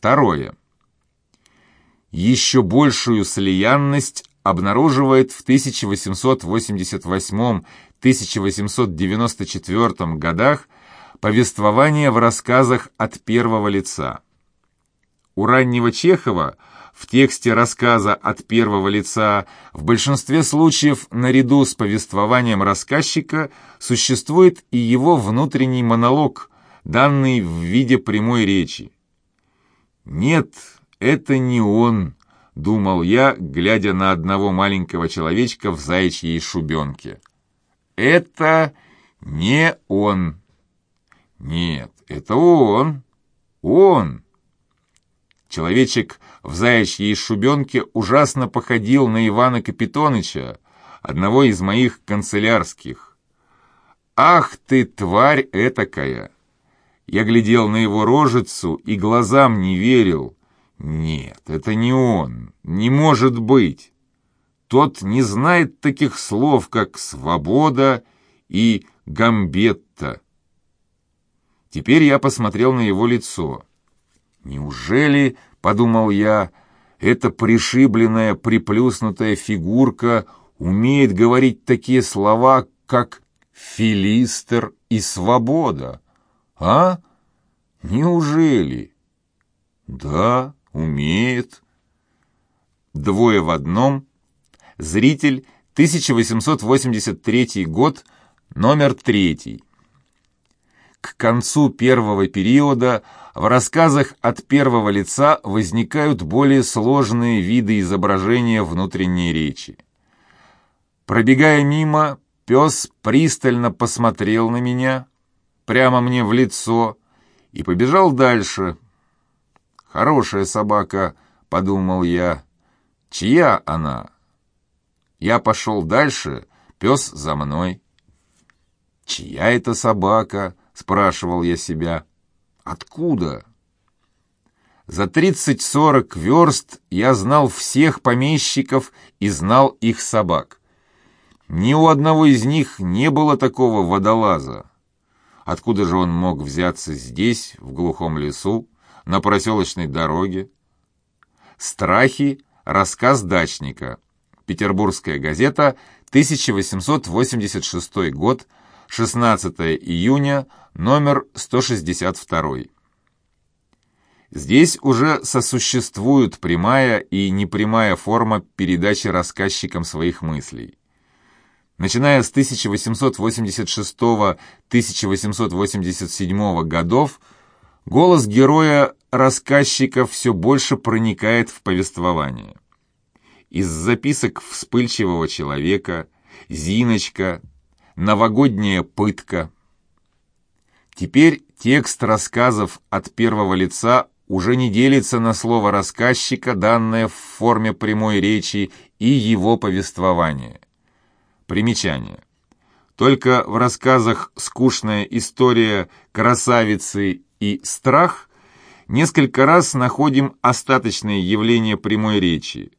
Второе. Еще большую слиянность обнаруживает в 1888-1894 годах повествование в рассказах от первого лица. У раннего Чехова в тексте рассказа от первого лица в большинстве случаев наряду с повествованием рассказчика существует и его внутренний монолог, данный в виде прямой речи. «Нет, это не он», — думал я, глядя на одного маленького человечка в заячьей шубенке. «Это не он». «Нет, это он, он». Человечек в заячьей шубенке ужасно походил на Ивана Капитоныча, одного из моих канцелярских. «Ах ты, тварь этакая!» Я глядел на его рожицу и глазам не верил. Нет, это не он, не может быть. Тот не знает таких слов, как «свобода» и «гамбетта». Теперь я посмотрел на его лицо. Неужели, — подумал я, — эта пришибленная, приплюснутая фигурка умеет говорить такие слова, как «филистер» и «свобода»? А? Неужели? Да, умеет. Двое в одном. Зритель, 1883 год, номер третий. К концу первого периода в рассказах от первого лица возникают более сложные виды изображения внутренней речи. Пробегая мимо, пес пристально посмотрел на меня, прямо мне в лицо, и побежал дальше. «Хорошая собака», — подумал я. «Чья она?» Я пошел дальше, пес за мной. «Чья это собака?» — спрашивал я себя. «Откуда?» За тридцать-сорок верст я знал всех помещиков и знал их собак. Ни у одного из них не было такого водолаза. Откуда же он мог взяться здесь, в глухом лесу, на проселочной дороге? «Страхи. Рассказ дачника». Петербургская газета, 1886 год, 16 июня, номер 162. Здесь уже сосуществуют прямая и непрямая форма передачи рассказчикам своих мыслей. Начиная с 1886-1887 годов, голос героя-рассказчика все больше проникает в повествование. Из записок вспыльчивого человека, Зиночка, новогодняя пытка. Теперь текст рассказов от первого лица уже не делится на слово рассказчика, данное в форме прямой речи, и его повествование. Примечание. Только в рассказах «Скучная история», «Красавицы» и «Страх» несколько раз находим остаточные явления прямой речи.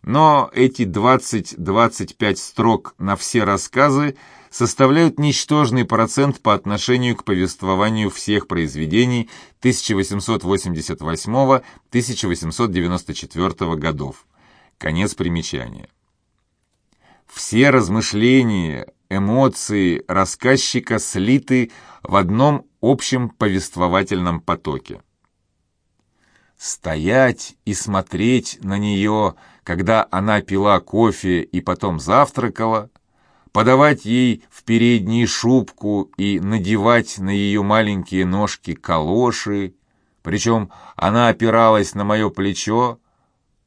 Но эти 20-25 строк на все рассказы составляют ничтожный процент по отношению к повествованию всех произведений 1888-1894 годов. Конец примечания. Все размышления, эмоции рассказчика слиты в одном общем повествовательном потоке. Стоять и смотреть на нее, когда она пила кофе и потом завтракала, подавать ей в передней шубку и надевать на ее маленькие ножки калоши, причем она опиралась на мое плечо,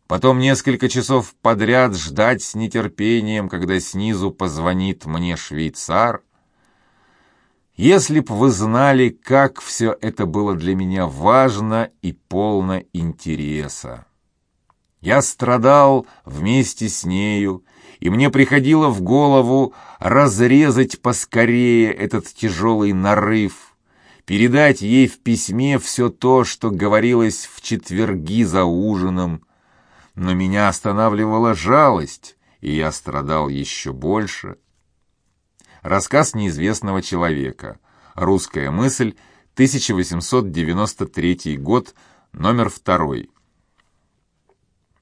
Потом несколько часов подряд ждать с нетерпением, когда снизу позвонит мне швейцар. Если б вы знали, как все это было для меня важно и полно интереса. Я страдал вместе с нею, и мне приходило в голову разрезать поскорее этот тяжелый нарыв, передать ей в письме все то, что говорилось в четверги за ужином, но меня останавливала жалость, и я страдал еще больше. Рассказ неизвестного человека. Русская мысль, 1893 год, Номер второй.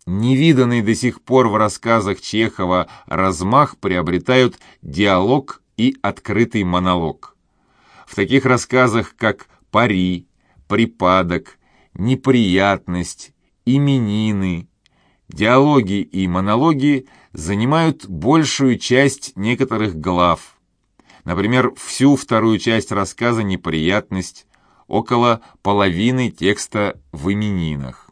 Невиданный до сих пор в рассказах Чехова размах приобретают диалог и открытый монолог. В таких рассказах, как «Пари», «Припадок», «Неприятность», «Именины», диалоги и монологи занимают большую часть некоторых глав. Например, всю вторую часть рассказа «Неприятность», около половины текста в именинах.